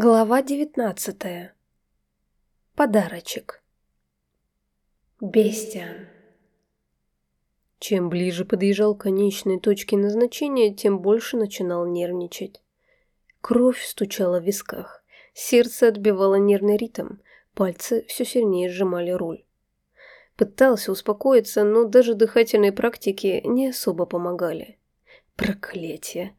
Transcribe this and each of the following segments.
Глава девятнадцатая. Подарочек. Бестиан. Чем ближе подъезжал к конечной точке назначения, тем больше начинал нервничать. Кровь стучала в висках, сердце отбивало нервный ритм, пальцы все сильнее сжимали руль. Пытался успокоиться, но даже дыхательные практики не особо помогали. Проклятие.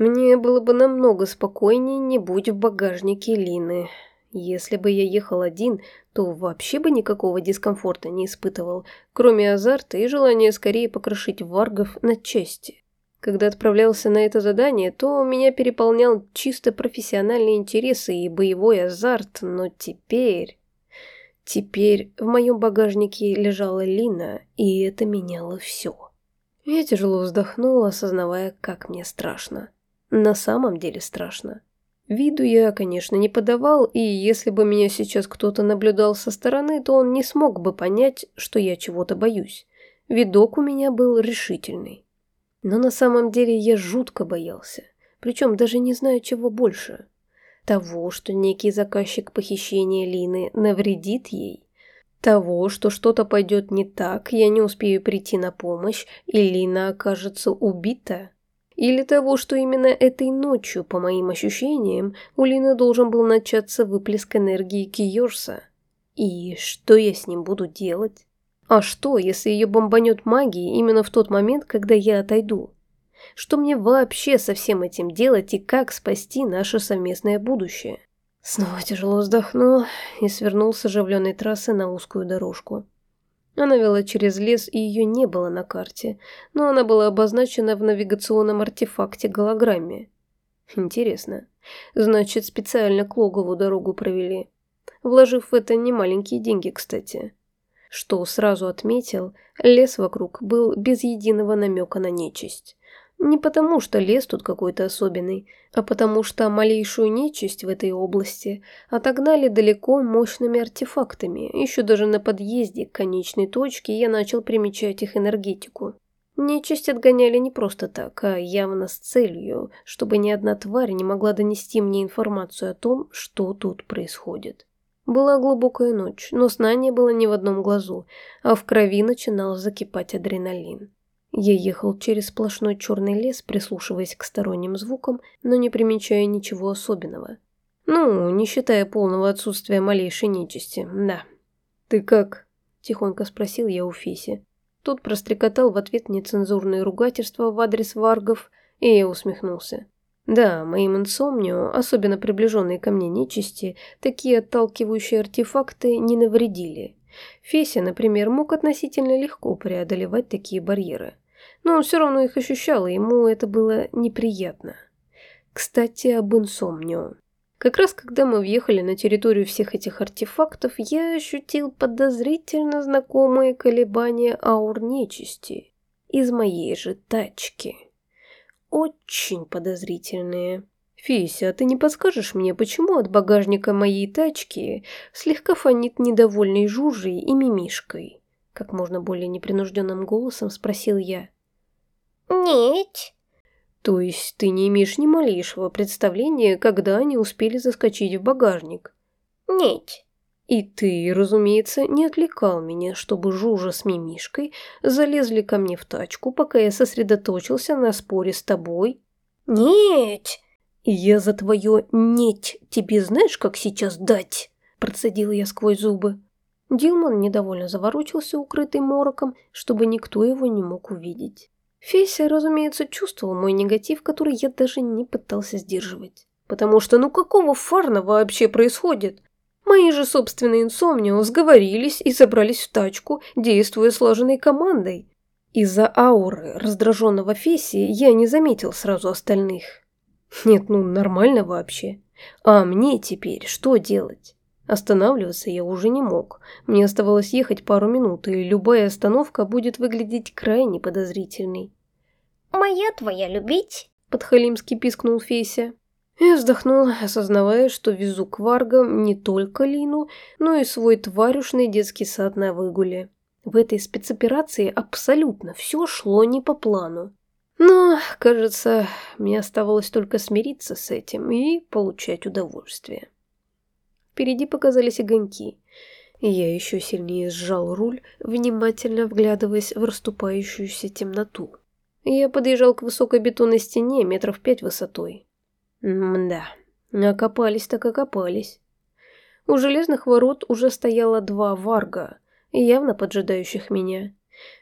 Мне было бы намного спокойнее, не будь в багажнике Лины. Если бы я ехал один, то вообще бы никакого дискомфорта не испытывал, кроме азарта и желания скорее покрошить варгов на части. Когда отправлялся на это задание, то меня переполнял чисто профессиональные интересы и боевой азарт, но теперь... Теперь в моем багажнике лежала Лина, и это меняло все. Я тяжело вздохнула, осознавая, как мне страшно. На самом деле страшно. Виду я, конечно, не подавал, и если бы меня сейчас кто-то наблюдал со стороны, то он не смог бы понять, что я чего-то боюсь. Видок у меня был решительный. Но на самом деле я жутко боялся. Причем даже не знаю, чего больше. Того, что некий заказчик похищения Лины навредит ей. Того, что что-то пойдет не так, я не успею прийти на помощь, и Лина окажется убита. Или того, что именно этой ночью, по моим ощущениям, у Лины должен был начаться выплеск энергии Киорса. И что я с ним буду делать? А что, если ее бомбанет магией именно в тот момент, когда я отойду? Что мне вообще со всем этим делать и как спасти наше совместное будущее? Снова тяжело вздохнул и свернул с оживленной трассы на узкую дорожку. Она вела через лес, и ее не было на карте, но она была обозначена в навигационном артефакте голограмме. Интересно. Значит, специально к логову дорогу провели. Вложив в это немаленькие деньги, кстати. Что сразу отметил, лес вокруг был без единого намека на нечисть. Не потому, что лес тут какой-то особенный, а потому что малейшую нечисть в этой области отогнали далеко мощными артефактами. Еще даже на подъезде к конечной точке я начал примечать их энергетику. Нечисть отгоняли не просто так, а явно с целью, чтобы ни одна тварь не могла донести мне информацию о том, что тут происходит. Была глубокая ночь, но сна не было ни в одном глазу, а в крови начинал закипать адреналин. Я ехал через сплошной черный лес, прислушиваясь к сторонним звукам, но не примечая ничего особенного. Ну, не считая полного отсутствия малейшей нечисти, да. «Ты как?» – тихонько спросил я у Фиси. Тот прострекотал в ответ нецензурные ругательства в адрес варгов, и я усмехнулся. Да, моим инсомнио, особенно приближенные ко мне нечисти, такие отталкивающие артефакты не навредили. Феся, например, мог относительно легко преодолевать такие барьеры но он все равно их ощущал, и ему это было неприятно. Кстати, об инсомнио. Как раз когда мы въехали на территорию всех этих артефактов, я ощутил подозрительно знакомые колебания аур нечисти из моей же тачки. Очень подозрительные. «Фися, а ты не подскажешь мне, почему от багажника моей тачки слегка фонит недовольной Жужей и Мимишкой?» Как можно более непринужденным голосом спросил я. «Нет». «То есть ты не имеешь ни малейшего представления, когда они успели заскочить в багажник?» «Нет». «И ты, разумеется, не отвлекал меня, чтобы Жужа с Мимишкой залезли ко мне в тачку, пока я сосредоточился на споре с тобой?» «Нет». «Я за твое «нет» тебе знаешь, как сейчас дать?» Процедила я сквозь зубы. Дилман недовольно заворочился, укрытый мороком, чтобы никто его не мог увидеть. Феся, разумеется, чувствовал мой негатив, который я даже не пытался сдерживать. Потому что ну какого фарна вообще происходит? Мои же собственные инсомнио сговорились и забрались в тачку, действуя слаженной командой. Из-за ауры раздраженного Феси я не заметил сразу остальных. Нет, ну нормально вообще. А мне теперь что делать? Останавливаться я уже не мог. Мне оставалось ехать пару минут, и любая остановка будет выглядеть крайне подозрительной. «Моя твоя любить?» – подхалимски пискнул Феся. Я вздохнул, осознавая, что везу к варгам не только Лину, но и свой тварюшный детский сад на выгуле. В этой спецоперации абсолютно все шло не по плану. Но, кажется, мне оставалось только смириться с этим и получать удовольствие. Впереди показались огоньки, я еще сильнее сжал руль, внимательно вглядываясь в расступающуюся темноту. Я подъезжал к высокой бетонной стене метров пять высотой. Мда, окопались так окопались. У железных ворот уже стояло два варга, явно поджидающих меня.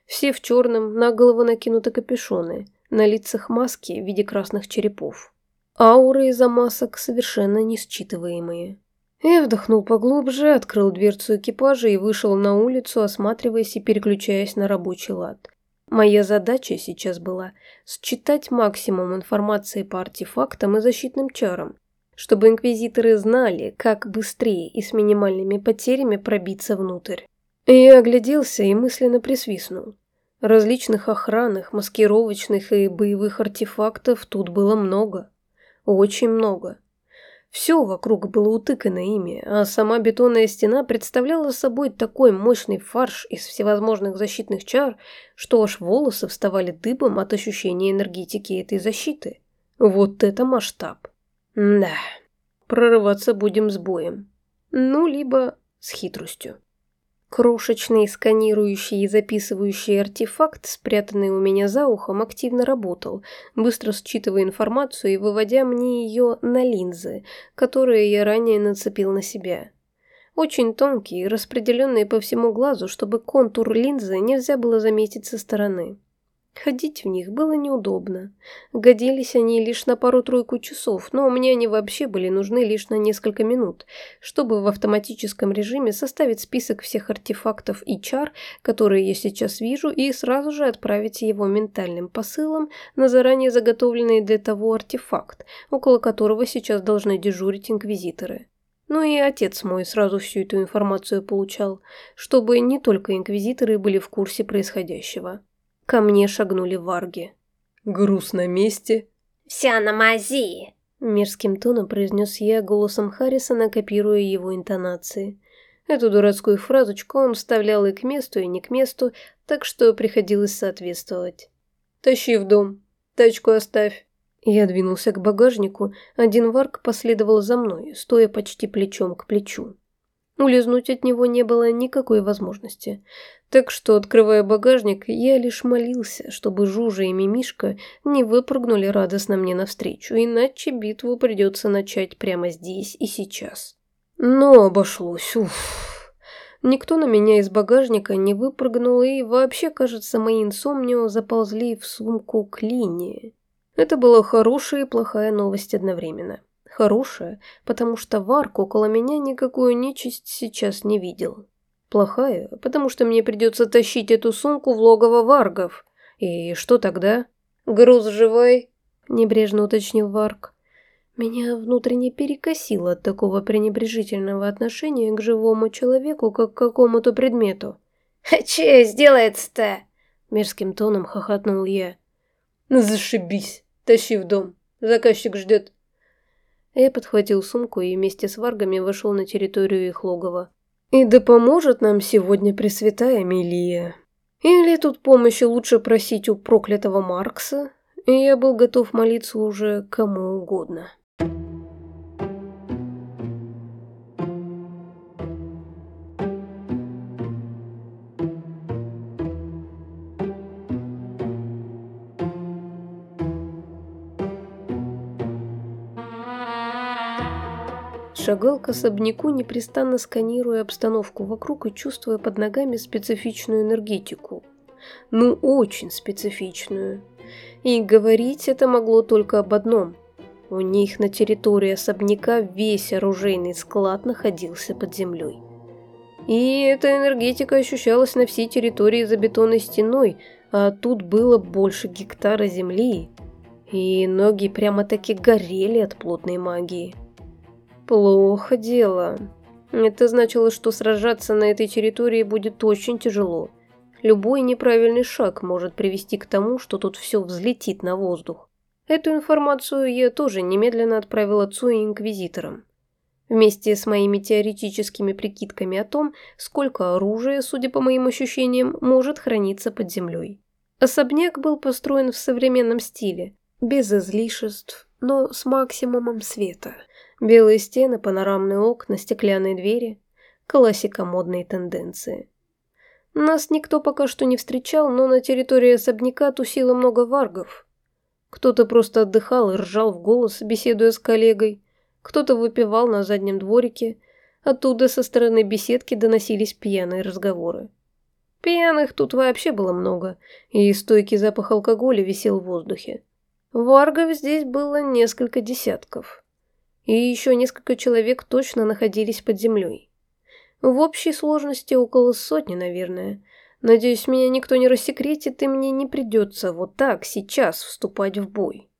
Все в черном, на голову накинуты капюшоны, на лицах маски в виде красных черепов. Ауры из-за масок совершенно несчитываемые. Я вдохнул поглубже, открыл дверцу экипажа и вышел на улицу, осматриваясь и переключаясь на рабочий лад. Моя задача сейчас была считать максимум информации по артефактам и защитным чарам, чтобы инквизиторы знали, как быстрее и с минимальными потерями пробиться внутрь. Я огляделся и мысленно присвистнул. Различных охранных, маскировочных и боевых артефактов тут было много. Очень много. Все вокруг было утыкано ими, а сама бетонная стена представляла собой такой мощный фарш из всевозможных защитных чар, что аж волосы вставали дыбом от ощущения энергетики этой защиты. Вот это масштаб. Да, прорываться будем с боем. Ну, либо с хитростью. Крошечный сканирующий и записывающий артефакт, спрятанный у меня за ухом, активно работал, быстро считывая информацию и выводя мне ее на линзы, которые я ранее нацепил на себя. Очень тонкие, распределенные по всему глазу, чтобы контур линзы нельзя было заметить со стороны. Ходить в них было неудобно. Годились они лишь на пару-тройку часов, но мне они вообще были нужны лишь на несколько минут, чтобы в автоматическом режиме составить список всех артефактов и чар, которые я сейчас вижу, и сразу же отправить его ментальным посылом на заранее заготовленный для того артефакт, около которого сейчас должны дежурить инквизиторы. Ну и отец мой сразу всю эту информацию получал, чтобы не только инквизиторы были в курсе происходящего. Ко мне шагнули варги. «Груз на месте?» «Вся на мази!» Мерзким тоном произнес я голосом Харрисона, копируя его интонации. Эту дурацкую фразочку он вставлял и к месту, и не к месту, так что приходилось соответствовать. «Тащи в дом. Тачку оставь». Я двинулся к багажнику, один варк последовал за мной, стоя почти плечом к плечу. Улизнуть от него не было никакой возможности. Так что, открывая багажник, я лишь молился, чтобы Жужа и Мимишка не выпрыгнули радостно мне навстречу, иначе битву придется начать прямо здесь и сейчас. Но обошлось, уф. Никто на меня из багажника не выпрыгнул, и вообще, кажется, мои инсомнио заползли в сумку к линии. Это была хорошая и плохая новость одновременно. Хорошая, потому что Варк около меня никакую нечисть сейчас не видел. Плохая, потому что мне придется тащить эту сумку в логово Варгов. И что тогда? Груз живой? Небрежно уточнил Варк. Меня внутренне перекосило от такого пренебрежительного отношения к живому человеку, как к какому-то предмету. «А че сделается-то?» Мерзким тоном хохотнул я. «Зашибись! Тащи в дом. Заказчик ждет». Я подхватил сумку и вместе с варгами вошел на территорию их логова. И да поможет нам сегодня Пресвятая Милия. Или тут помощи лучше просить у проклятого Маркса? Я был готов молиться уже кому угодно. Шагал к особняку, непрестанно сканируя обстановку вокруг и чувствуя под ногами специфичную энергетику. Ну, очень специфичную. И говорить это могло только об одном. У них на территории особняка весь оружейный склад находился под землей. И эта энергетика ощущалась на всей территории за бетонной стеной, а тут было больше гектара земли. И ноги прямо-таки горели от плотной магии. Плохо дело. Это значило, что сражаться на этой территории будет очень тяжело. Любой неправильный шаг может привести к тому, что тут все взлетит на воздух. Эту информацию я тоже немедленно отправил отцу и инквизиторам. Вместе с моими теоретическими прикидками о том, сколько оружия, судя по моим ощущениям, может храниться под землей. Особняк был построен в современном стиле, без излишеств, но с максимумом света. Белые стены, панорамные окна, стеклянные двери. Классика модной тенденции. Нас никто пока что не встречал, но на территории особняка тусило много варгов. Кто-то просто отдыхал и ржал в голос, беседуя с коллегой. Кто-то выпивал на заднем дворике. Оттуда со стороны беседки доносились пьяные разговоры. Пьяных тут вообще было много, и стойкий запах алкоголя висел в воздухе. Варгов здесь было несколько десятков. И еще несколько человек точно находились под землей. В общей сложности около сотни, наверное. Надеюсь, меня никто не рассекретит, и мне не придется вот так сейчас вступать в бой.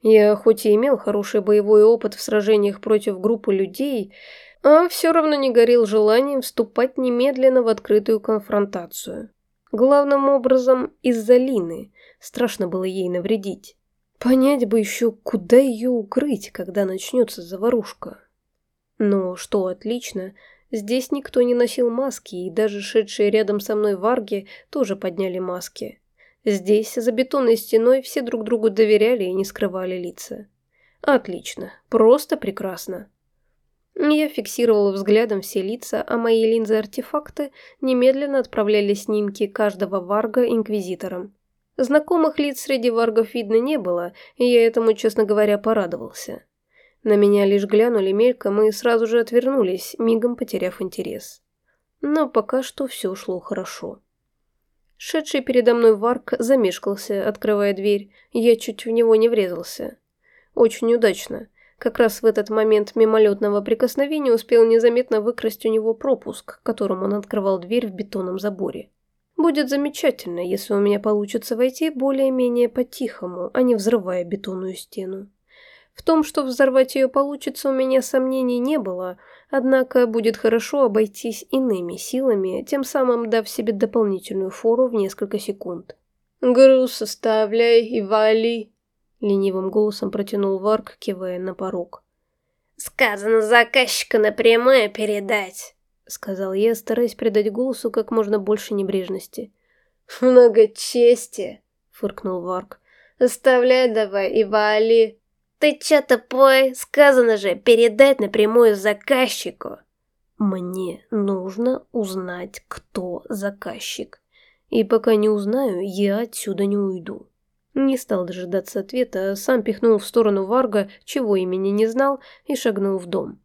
Я хоть и имел хороший боевой опыт в сражениях против группы людей, а все равно не горел желанием вступать немедленно в открытую конфронтацию. Главным образом из-за Лины. Страшно было ей навредить. Понять бы еще, куда ее укрыть, когда начнется заварушка. Но что отлично, здесь никто не носил маски, и даже шедшие рядом со мной варги тоже подняли маски. Здесь, за бетонной стеной, все друг другу доверяли и не скрывали лица. Отлично, просто прекрасно. Я фиксировала взглядом все лица, а мои линзы-артефакты немедленно отправляли снимки каждого варга инквизиторам. Знакомых лиц среди варгов видно не было, и я этому, честно говоря, порадовался. На меня лишь глянули мельком и сразу же отвернулись, мигом потеряв интерес. Но пока что все шло хорошо. Шедший передо мной варк замешкался, открывая дверь, я чуть в него не врезался. Очень удачно. Как раз в этот момент мимолетного прикосновения успел незаметно выкрасть у него пропуск, которым он открывал дверь в бетонном заборе. Будет замечательно, если у меня получится войти более-менее по-тихому, а не взрывая бетонную стену. В том, что взорвать ее получится, у меня сомнений не было, однако будет хорошо обойтись иными силами, тем самым дав себе дополнительную фору в несколько секунд. «Груз оставляй и вали», — ленивым голосом протянул Варк, кивая на порог. «Сказано заказчика напрямую передать» сказал я, стараясь придать голосу как можно больше небрежности. «Много чести!» — фыркнул Варк. «Оставляй давай и вали!» «Ты чё тупой? Сказано же, передать напрямую заказчику!» «Мне нужно узнать, кто заказчик. И пока не узнаю, я отсюда не уйду». Не стал дожидаться ответа, сам пихнул в сторону Варга, чего имени не знал, и шагнул в дом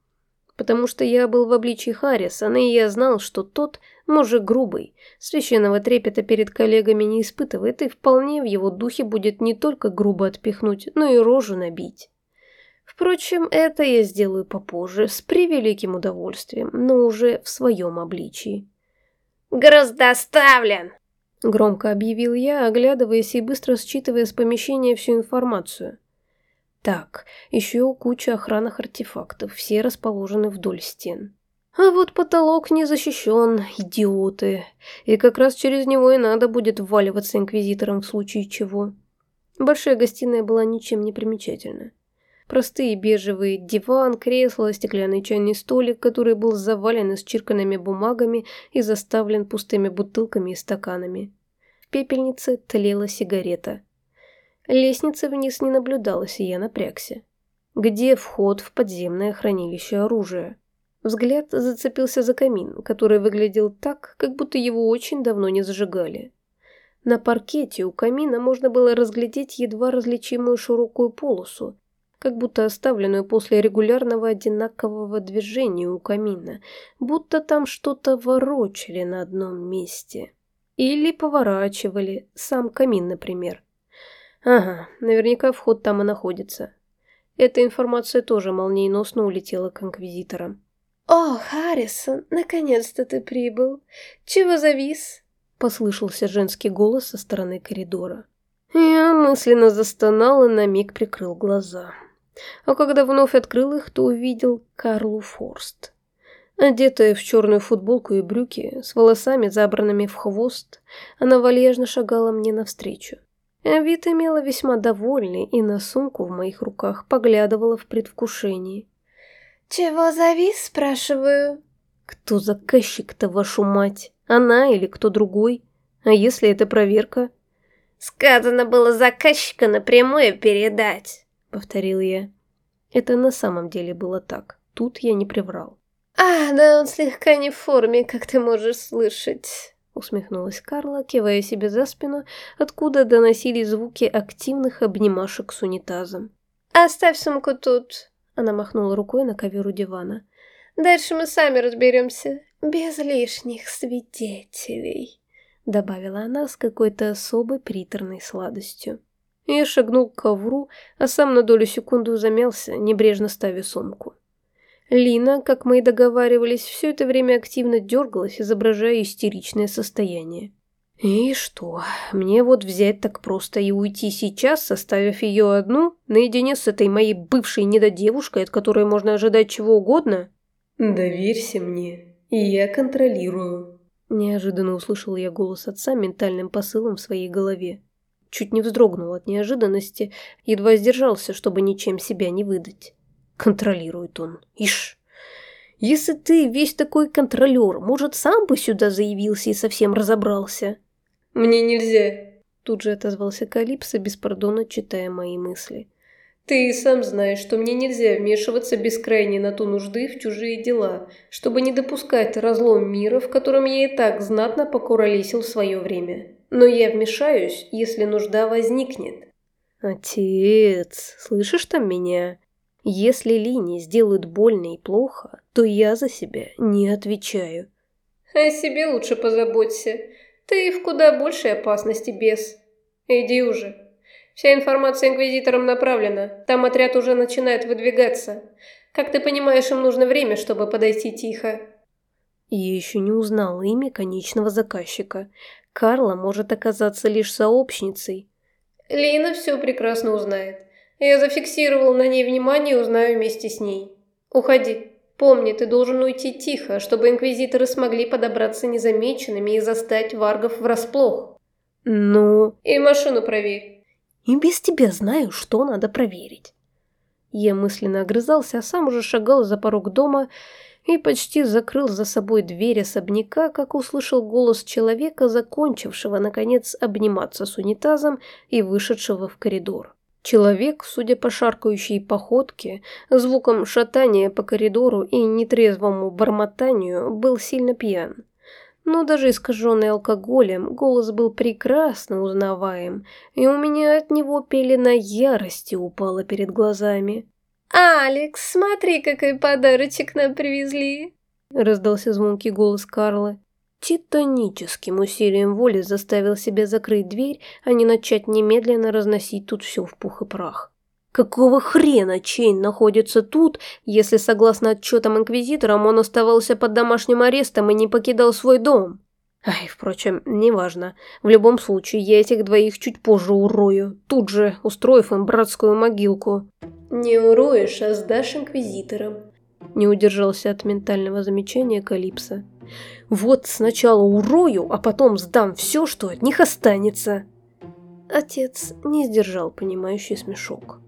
потому что я был в обличии Харрисона, и я знал, что тот мужик грубый, священного трепета перед коллегами не испытывает, и вполне в его духе будет не только грубо отпихнуть, но и рожу набить. Впрочем, это я сделаю попозже, с превеликим удовольствием, но уже в своем обличии. «Груз доставлен!» Громко объявил я, оглядываясь и быстро считывая с помещения всю информацию. Так, еще куча охранных артефактов, все расположены вдоль стен. А вот потолок не защищен, идиоты. И как раз через него и надо будет вваливаться инквизитором в случае чего. Большая гостиная была ничем не примечательна. Простые бежевые диван, кресло, стеклянный чайный столик, который был завален исчирканными бумагами и заставлен пустыми бутылками и стаканами. В пепельнице тлела сигарета. Лестницы вниз не наблюдалось, и я напрягся. Где вход в подземное хранилище оружия? Взгляд зацепился за камин, который выглядел так, как будто его очень давно не зажигали. На паркете у камина можно было разглядеть едва различимую широкую полосу, как будто оставленную после регулярного одинакового движения у камина, будто там что-то ворочали на одном месте. Или поворачивали, сам камин, например. Ага, наверняка вход там и находится. Эта информация тоже молниеносно улетела к инквизиторам. «О, Харрисон, наконец-то ты прибыл. Чего завис?» Послышался женский голос со стороны коридора. Я мысленно застонал и на миг прикрыл глаза. А когда вновь открыл их, то увидел Карлу Форст. Одетая в черную футболку и брюки, с волосами забранными в хвост, она вальяжно шагала мне навстречу. Вид имела весьма довольный и на сумку в моих руках поглядывала в предвкушении. «Чего завис?» – спрашиваю. «Кто заказчик-то, вашу мать? Она или кто другой? А если это проверка?» Сказано было заказчика напрямую передать. Повторил я. Это на самом деле было так. Тут я не приврал. «А, да он слегка не в форме, как ты можешь слышать», — усмехнулась Карла, кивая себе за спину, откуда доносились звуки активных обнимашек с унитазом. «Оставь сумку тут», — она махнула рукой на ковер у дивана. «Дальше мы сами разберемся, без лишних свидетелей», — добавила она с какой-то особой приторной сладостью. Я шагнул к ковру, а сам на долю секунду замялся, небрежно ставя сумку. Лина, как мы и договаривались, все это время активно дергалась, изображая истеричное состояние. И что, мне вот взять так просто и уйти сейчас, составив ее одну, наедине с этой моей бывшей недодевушкой, от которой можно ожидать чего угодно? «Доверься мне, и я контролирую», – неожиданно услышал я голос отца ментальным посылом в своей голове. Чуть не вздрогнул от неожиданности, едва сдержался, чтобы ничем себя не выдать. Контролирует он. Ишь. Если ты весь такой контролер, может, сам бы сюда заявился и совсем разобрался? Мне нельзя. Тут же отозвался Калипсо, без пардона читая мои мысли. Ты и сам знаешь, что мне нельзя вмешиваться без крайней на то нужды в чужие дела, чтобы не допускать разлом мира, в котором я и так знатно покуролесил в свое время. Но я вмешаюсь, если нужда возникнет. Отец, слышишь там меня? Если Лине сделают больно и плохо, то я за себя не отвечаю. О себе лучше позаботься. Ты в куда большей опасности, без. Иди уже. Вся информация инквизиторам направлена. Там отряд уже начинает выдвигаться. Как ты понимаешь, им нужно время, чтобы подойти тихо. Я еще не узнал имя конечного заказчика. Карла может оказаться лишь сообщницей. Лина все прекрасно узнает. Я зафиксировал на ней внимание и узнаю вместе с ней. Уходи. Помни, ты должен уйти тихо, чтобы инквизиторы смогли подобраться незамеченными и застать варгов врасплох. Ну... И машину проверь. И без тебя знаю, что надо проверить. Я мысленно огрызался, а сам уже шагал за порог дома и почти закрыл за собой дверь особняка, как услышал голос человека, закончившего, наконец, обниматься с унитазом и вышедшего в коридор. Человек, судя по шаркающей походке, звуком шатания по коридору и нетрезвому бормотанию, был сильно пьян. Но даже искаженный алкоголем, голос был прекрасно узнаваем, и у меня от него пелена ярости упала перед глазами. «Алекс, смотри, какой подарочек нам привезли!» раздался звонкий голос Карлы титаническим усилием воли заставил себя закрыть дверь, а не начать немедленно разносить тут все в пух и прах. Какого хрена Чейн находится тут, если, согласно отчетам Инквизиторам, он оставался под домашним арестом и не покидал свой дом? Ай, впрочем, неважно. В любом случае, я этих двоих чуть позже урою, тут же устроив им братскую могилку. Не уроешь, а сдашь Инквизиторам. Не удержался от ментального замечания Калипса. Вот сначала урою, а потом сдам все, что от них останется. Отец не сдержал понимающий смешок.